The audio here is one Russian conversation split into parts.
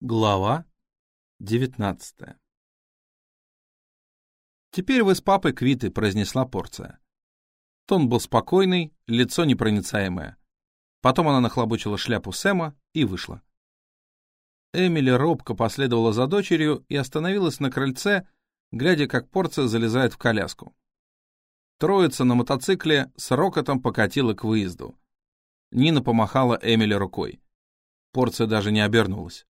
Глава девятнадцатая «Теперь вы с папой квиты», — произнесла порция. Тон был спокойный, лицо непроницаемое. Потом она нахлобучила шляпу Сэма и вышла. Эмили робко последовала за дочерью и остановилась на крыльце, глядя, как порция залезает в коляску. Троица на мотоцикле с рокотом покатила к выезду. Нина помахала Эмили рукой. Порция даже не обернулась.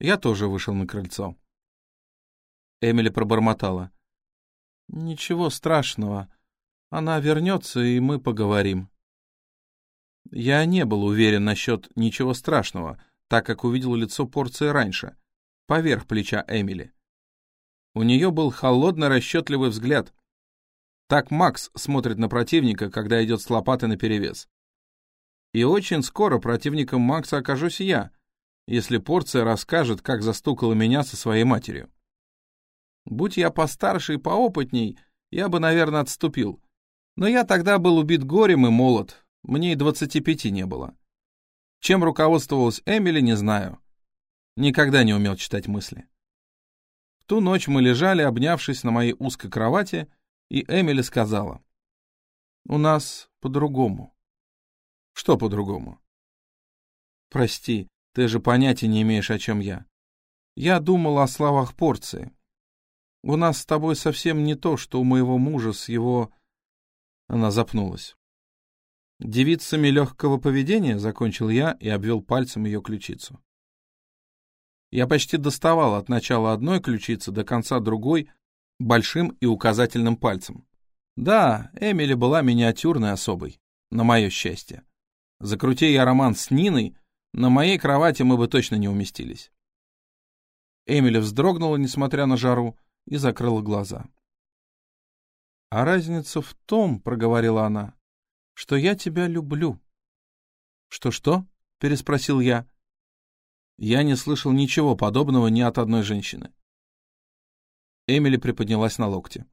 Я тоже вышел на крыльцо. Эмили пробормотала. «Ничего страшного. Она вернется, и мы поговорим». Я не был уверен насчет «ничего страшного», так как увидел лицо порции раньше, поверх плеча Эмили. У нее был холодно расчетливый взгляд. Так Макс смотрит на противника, когда идет с лопатой наперевес. И очень скоро противником Макса окажусь я — если порция расскажет, как застукала меня со своей матерью. Будь я постарше и поопытней, я бы, наверное, отступил. Но я тогда был убит горем и молод, мне и двадцати пяти не было. Чем руководствовалась Эмили, не знаю. Никогда не умел читать мысли. В ту ночь мы лежали, обнявшись на моей узкой кровати, и Эмили сказала. «У нас по-другому». «Что по-другому?» «Прости, ты же понятия не имеешь, о чем я. Я думал о словах порции. У нас с тобой совсем не то, что у моего мужа с его...» Она запнулась. «Девицами легкого поведения?» — закончил я и обвел пальцем ее ключицу. Я почти доставал от начала одной ключицы до конца другой большим и указательным пальцем. Да, Эмили была миниатюрной особой, на мое счастье. Закрути я роман с Ниной, на моей кровати мы бы точно не уместились. Эмили вздрогнула, несмотря на жару, и закрыла глаза. «А разница в том, — проговорила она, — что я тебя люблю». «Что-что?» — переспросил я. Я не слышал ничего подобного ни от одной женщины. Эмили приподнялась на локте.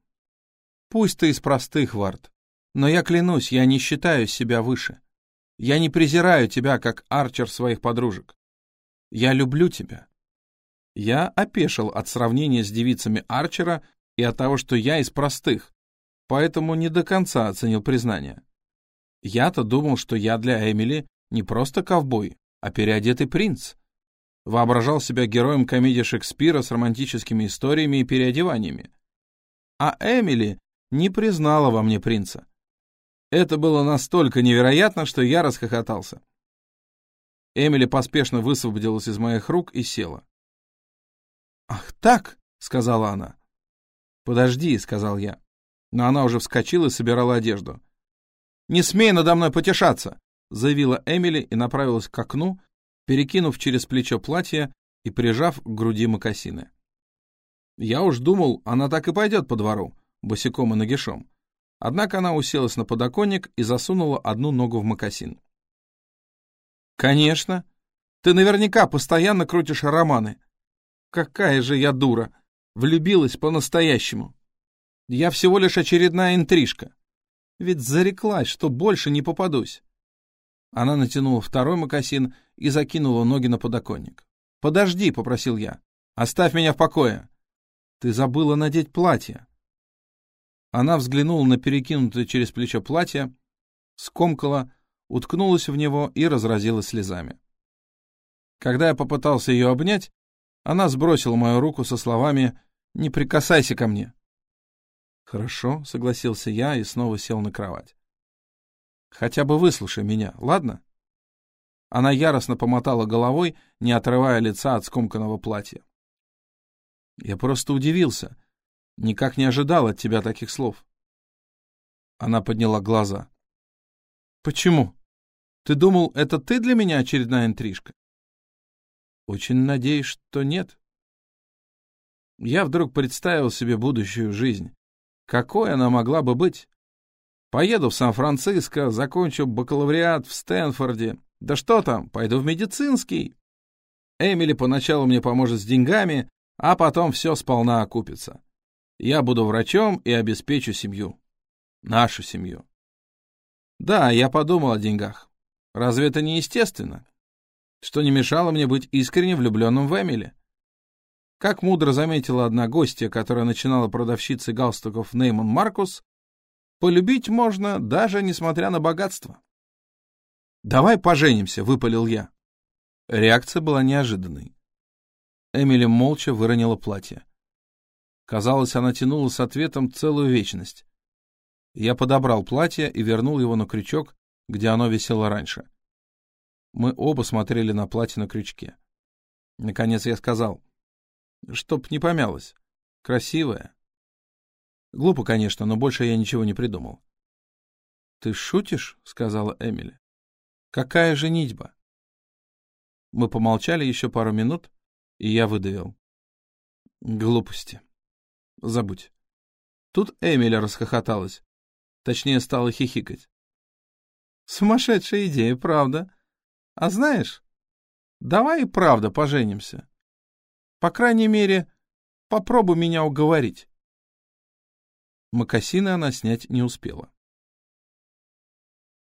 «Пусть ты из простых, Вард, но я клянусь, я не считаю себя выше. Я не презираю тебя, как Арчер своих подружек. Я люблю тебя. Я опешил от сравнения с девицами Арчера и от того, что я из простых, поэтому не до конца оценил признание. Я-то думал, что я для Эмили не просто ковбой, а переодетый принц. Воображал себя героем комедии Шекспира с романтическими историями и переодеваниями. А Эмили не признала во мне принца. Это было настолько невероятно, что я расхохотался. Эмили поспешно высвободилась из моих рук и села. «Ах так!» — сказала она. «Подожди», — сказал я. Но она уже вскочила и собирала одежду. «Не смей надо мной потешаться!» — заявила Эмили и направилась к окну, перекинув через плечо платье и прижав к груди мокасины. Я уж думал, она так и пойдет по двору, босиком и нагишом. Однако она уселась на подоконник и засунула одну ногу в мокасин. «Конечно. Ты наверняка постоянно крутишь романы. Какая же я дура. Влюбилась по-настоящему. Я всего лишь очередная интрижка. Ведь зареклась, что больше не попадусь». Она натянула второй мокасин и закинула ноги на подоконник. «Подожди», — попросил я. «Оставь меня в покое». «Ты забыла надеть платье». Она взглянула на перекинутое через плечо платье, скомкала, уткнулась в него и разразилась слезами. Когда я попытался ее обнять, она сбросила мою руку со словами «Не прикасайся ко мне». «Хорошо», — согласился я и снова сел на кровать. «Хотя бы выслушай меня, ладно?» Она яростно помотала головой, не отрывая лица от скомканного платья. Я просто удивился — Никак не ожидал от тебя таких слов. Она подняла глаза. Почему? Ты думал, это ты для меня очередная интрижка? Очень надеюсь, что нет. Я вдруг представил себе будущую жизнь. Какой она могла бы быть? Поеду в Сан-Франциско, закончу бакалавриат в Стэнфорде. Да что там, пойду в медицинский. Эмили поначалу мне поможет с деньгами, а потом все сполна окупится. Я буду врачом и обеспечу семью. Нашу семью. Да, я подумал о деньгах. Разве это не естественно? что не мешало мне быть искренне влюбленным в Эмили. Как мудро заметила одна гостья, которая начинала продавщицей галстуков Нейман Маркус, полюбить можно, даже несмотря на богатство. «Давай поженимся», — выпалил я. Реакция была неожиданной. Эмили молча выронила платье. Казалось, она тянула с ответом целую вечность. Я подобрал платье и вернул его на крючок, где оно висело раньше. Мы оба смотрели на платье на крючке. Наконец я сказал, чтоб не помялось. Красивое. Глупо, конечно, но больше я ничего не придумал. «Ты шутишь?» — сказала Эмили. «Какая же нитьба?» Мы помолчали еще пару минут, и я выдавил. «Глупости. Забудь». Тут Эмили расхохоталась. Точнее, стала хихикать. «Сумасшедшая идея, правда? А знаешь, давай и правда поженимся. По крайней мере, попробуй меня уговорить». Макасины она снять не успела.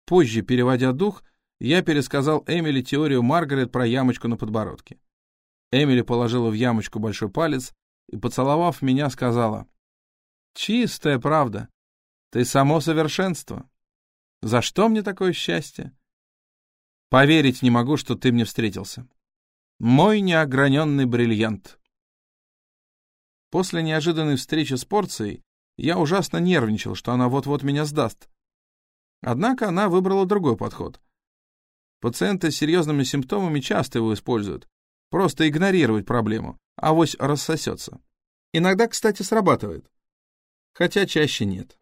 Позже, переводя дух, я пересказал Эмили теорию Маргарет про ямочку на подбородке. Эмили положила в ямочку большой палец и, поцеловав меня, сказала, «Чистая правда. Ты само совершенство. За что мне такое счастье? Поверить не могу, что ты мне встретился. Мой неограненный бриллиант». После неожиданной встречи с порцией я ужасно нервничал, что она вот-вот меня сдаст. Однако она выбрала другой подход — Пациенты с серьезными симптомами часто его используют. Просто игнорировать проблему, авось рассосется. Иногда, кстати, срабатывает. Хотя чаще нет.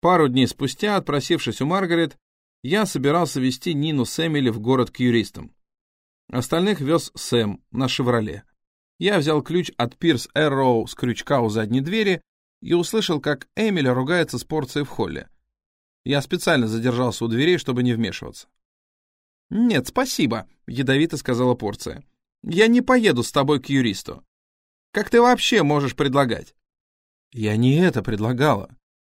Пару дней спустя, отпросившись у Маргарет, я собирался вести Нину с Эмили в город к юристам. Остальных вез Сэм на «Шевроле». Я взял ключ от Пирс Эрроу с крючка у задней двери и услышал, как Эмили ругается с порцией в холле. Я специально задержался у дверей, чтобы не вмешиваться. «Нет, спасибо», — ядовито сказала порция. «Я не поеду с тобой к юристу. Как ты вообще можешь предлагать?» «Я не это предлагала.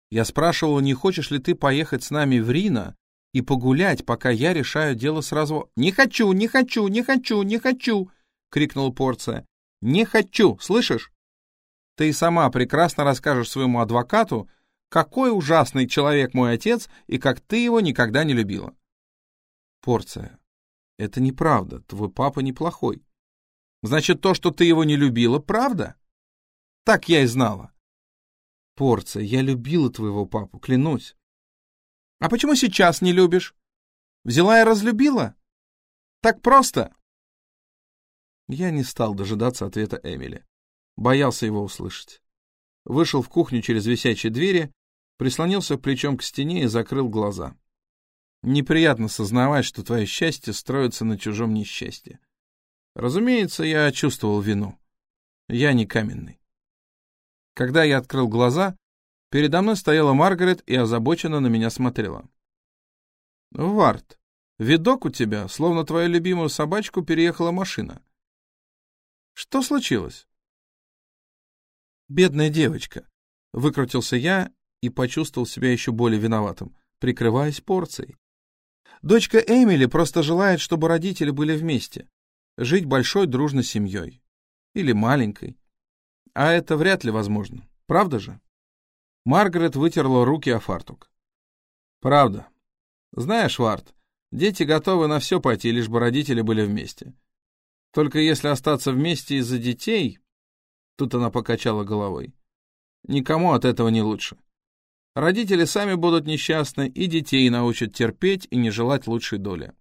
Я спрашивала, не хочешь ли ты поехать с нами в Рино и погулять, пока я решаю дело сразу...» «Не хочу, не хочу, не хочу, не хочу!» — крикнула порция. «Не хочу, слышишь? Ты сама прекрасно расскажешь своему адвокату, какой ужасный человек мой отец и как ты его никогда не любила. Порция. Это неправда. Твой папа неплохой. Значит, то, что ты его не любила, правда? Так я и знала. Порция. Я любила твоего папу, клянусь. А почему сейчас не любишь? Взяла и разлюбила? Так просто. Я не стал дожидаться ответа Эмили. Боялся его услышать. Вышел в кухню через висячие двери, прислонился плечом к стене и закрыл глаза. Неприятно сознавать, что твое счастье строится на чужом несчастье. Разумеется, я чувствовал вину. Я не каменный. Когда я открыл глаза, передо мной стояла Маргарет и озабоченно на меня смотрела. «Варт, видок у тебя, словно твою любимую собачку переехала машина. Что случилось?» «Бедная девочка», — выкрутился я и почувствовал себя еще более виноватым, прикрываясь порцией. Дочка Эмили просто желает, чтобы родители были вместе, жить большой дружной семьей. Или маленькой. А это вряд ли возможно, правда же? Маргарет вытерла руки о фартук. Правда. Знаешь, Варт, дети готовы на все пойти, лишь бы родители были вместе. Только если остаться вместе из-за детей... Тут она покачала головой. Никому от этого не лучше. Родители сами будут несчастны, и детей научат терпеть и не желать лучшей доли.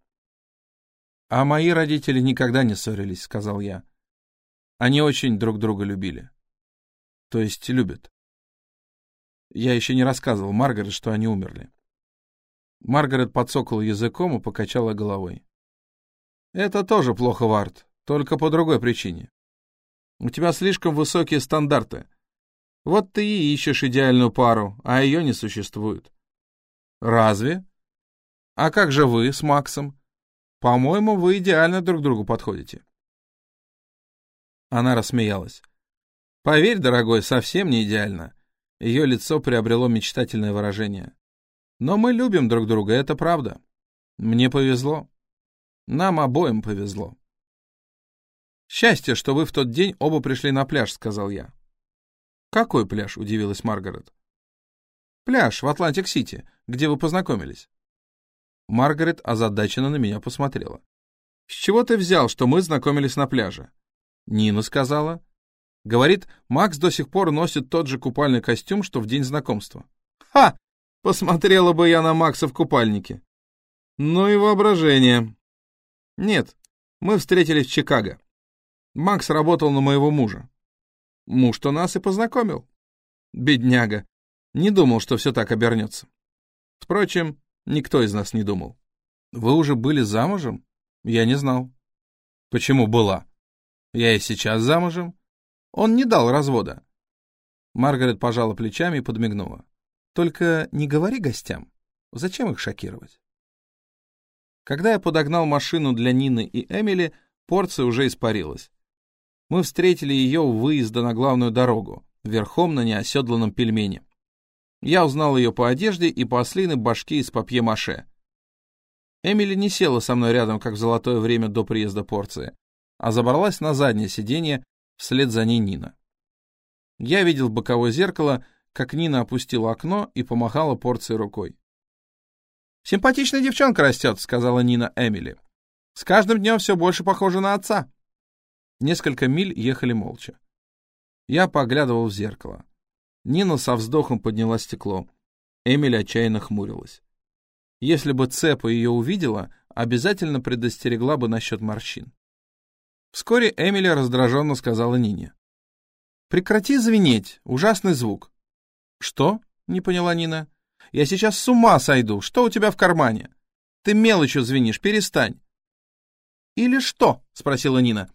«А мои родители никогда не ссорились», — сказал я. «Они очень друг друга любили. То есть любят. Я еще не рассказывал Маргарет, что они умерли». Маргарет подсокала языком и покачала головой. «Это тоже плохо, Вард, только по другой причине. У тебя слишком высокие стандарты. Вот ты и ищешь идеальную пару, а ее не существует. Разве? А как же вы с Максом? По-моему, вы идеально друг другу подходите. Она рассмеялась. Поверь, дорогой, совсем не идеально. Ее лицо приобрело мечтательное выражение. Но мы любим друг друга, это правда. Мне повезло. Нам обоим повезло. «Счастье, что вы в тот день оба пришли на пляж», — сказал я. «Какой пляж?» — удивилась Маргарет. «Пляж в Атлантик-Сити, где вы познакомились». Маргарет озадаченно на меня посмотрела. «С чего ты взял, что мы знакомились на пляже?» Нина сказала. Говорит, Макс до сих пор носит тот же купальный костюм, что в день знакомства. «Ха! Посмотрела бы я на Макса в купальнике!» «Ну и воображение!» «Нет, мы встретились в Чикаго. Макс работал на моего мужа. Муж-то нас и познакомил. Бедняга. Не думал, что все так обернется. Впрочем, никто из нас не думал. Вы уже были замужем? Я не знал. Почему была? Я и сейчас замужем. Он не дал развода. Маргарет пожала плечами и подмигнула. Только не говори гостям. Зачем их шокировать? Когда я подогнал машину для Нины и Эмили, порция уже испарилась мы встретили ее у выезда на главную дорогу, верхом на неоседланном пельмене. Я узнал ее по одежде и по ослиной башке из папье-маше. Эмили не села со мной рядом, как в золотое время до приезда порции, а забралась на заднее сиденье, вслед за ней Нина. Я видел в боковое зеркало, как Нина опустила окно и помахала порцией рукой. «Симпатичная девчонка растет», — сказала Нина Эмили. «С каждым днем все больше похожа на отца». Несколько миль ехали молча. Я поглядывал в зеркало. Нина со вздохом подняла стекло. Эмиль отчаянно хмурилась. Если бы Цепа ее увидела, обязательно предостерегла бы насчет морщин. Вскоре Эмили раздраженно сказала Нине. «Прекрати звенеть, ужасный звук». «Что?» — не поняла Нина. «Я сейчас с ума сойду. Что у тебя в кармане? Ты мелочью звенишь, перестань». «Или что?» — спросила Нина.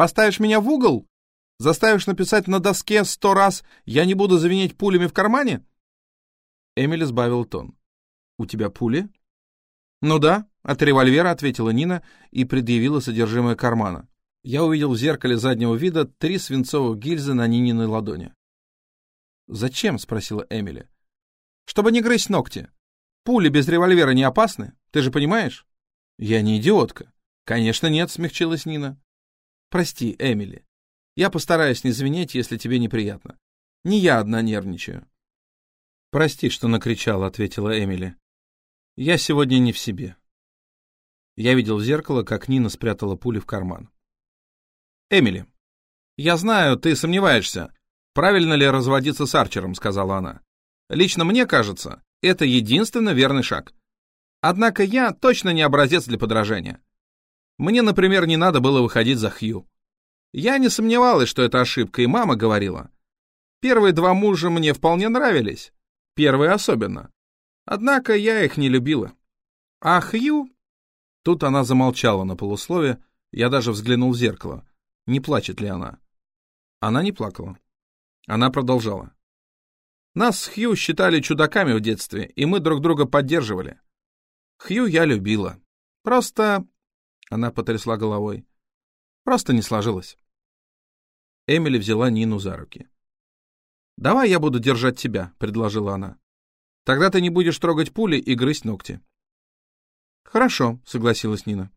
Поставишь меня в угол? Заставишь написать на доске сто раз «Я не буду звенеть пулями в кармане»?» Эмили сбавил тон. «У тебя пули?» «Ну да», — от револьвера ответила Нина и предъявила содержимое кармана. Я увидел в зеркале заднего вида три свинцовых гильзы на Нининой ладони. «Зачем?» — спросила Эмили. «Чтобы не грызть ногти. Пули без револьвера не опасны, ты же понимаешь?» «Я не идиотка». «Конечно нет», — смягчилась Нина. Прости, Эмили. Я постараюсь не звенеть, если тебе неприятно. Не я одна нервничаю. Прости, что накричала, ответила Эмили. Я сегодня не в себе. Я видел в зеркало, как Нина спрятала пули в карман. Эмили, я знаю, ты сомневаешься, правильно ли разводиться с Арчером, сказала она. Лично мне кажется, это единственно верный шаг. Однако я точно не образец для подражания. Мне, например, не надо было выходить за Хью. Я не сомневалась, что это ошибка, и мама говорила. Первые два мужа мне вполне нравились. Первый особенно. Однако я их не любила. А Хью... Тут она замолчала на полуслове, я даже взглянул в зеркало. Не плачет ли она? Она не плакала. Она продолжала. Нас с Хью считали чудаками в детстве, и мы друг друга поддерживали. Хью я любила. Просто она потрясла головой. Просто не сложилось. Эмили взяла Нину за руки. «Давай я буду держать тебя», — предложила она. «Тогда ты не будешь трогать пули и грызть ногти». «Хорошо», — согласилась Нина.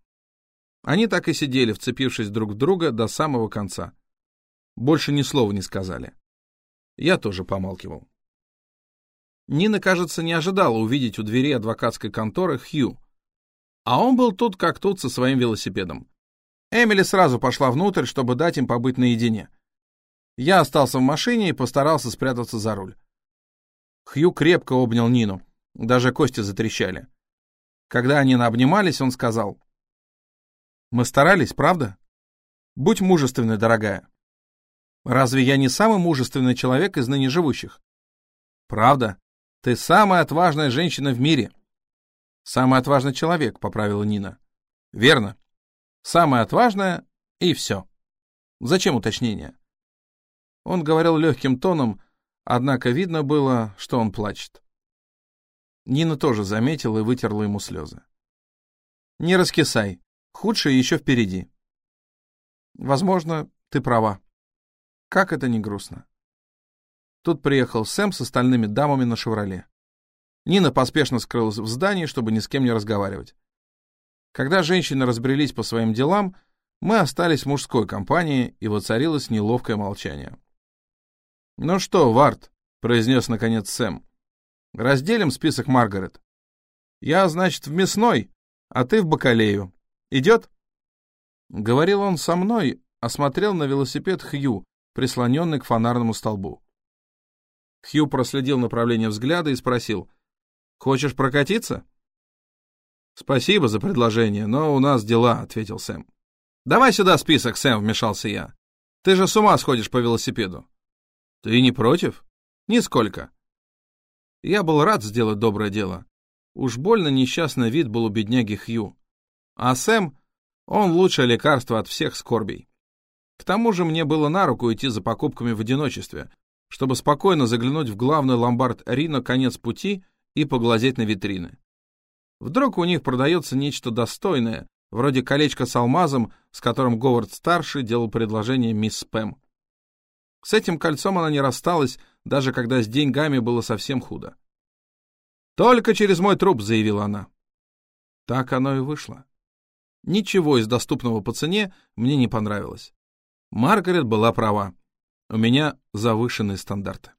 Они так и сидели, вцепившись друг в друга до самого конца. Больше ни слова не сказали. Я тоже помалкивал. Нина, кажется, не ожидала увидеть у двери адвокатской конторы Хью, а он был тут как тут со своим велосипедом. Эмили сразу пошла внутрь, чтобы дать им побыть наедине. Я остался в машине и постарался спрятаться за руль. Хью крепко обнял Нину. Даже кости затрещали. Когда они наобнимались, он сказал. «Мы старались, правда? Будь мужественной, дорогая. Разве я не самый мужественный человек из ныне живущих? Правда, ты самая отважная женщина в мире». «Самый отважный человек», — поправила Нина. «Верно. Самое отважное и все. Зачем уточнение?» Он говорил легким тоном, однако видно было, что он плачет. Нина тоже заметила и вытерла ему слезы. «Не раскисай. Худшее еще впереди». «Возможно, ты права. Как это не грустно». Тут приехал Сэм с остальными дамами на «Шевроле». Нина поспешно скрылась в здании, чтобы ни с кем не разговаривать. Когда женщины разбрелись по своим делам, мы остались в мужской компании, и воцарилось неловкое молчание. «Ну что, Варт», — произнес наконец Сэм, — «разделим список Маргарет. Я, значит, в мясной, а ты в бакалею. Идет?» Говорил он со мной, осмотрел на велосипед Хью, прислоненный к фонарному столбу. Хью проследил направление взгляда и спросил, «Хочешь прокатиться?» «Спасибо за предложение, но у нас дела», — ответил Сэм. «Давай сюда список, Сэм», — вмешался я. «Ты же с ума сходишь по велосипеду». «Ты не против?» «Нисколько». Я был рад сделать доброе дело. Уж больно несчастный вид был у бедняги Хью. А Сэм, он лучшее лекарство от всех скорбей. К тому же мне было на руку идти за покупками в одиночестве, чтобы спокойно заглянуть в главный ломбард Рино конец пути и поглазеть на витрины. Вдруг у них продается нечто достойное, вроде колечка с алмазом, с которым Говард-старший делал предложение мисс Спэм. С этим кольцом она не рассталась, даже когда с деньгами было совсем худо. «Только через мой труп», — заявила она. Так оно и вышло. Ничего из доступного по цене мне не понравилось. Маргарет была права. У меня завышенные стандарты.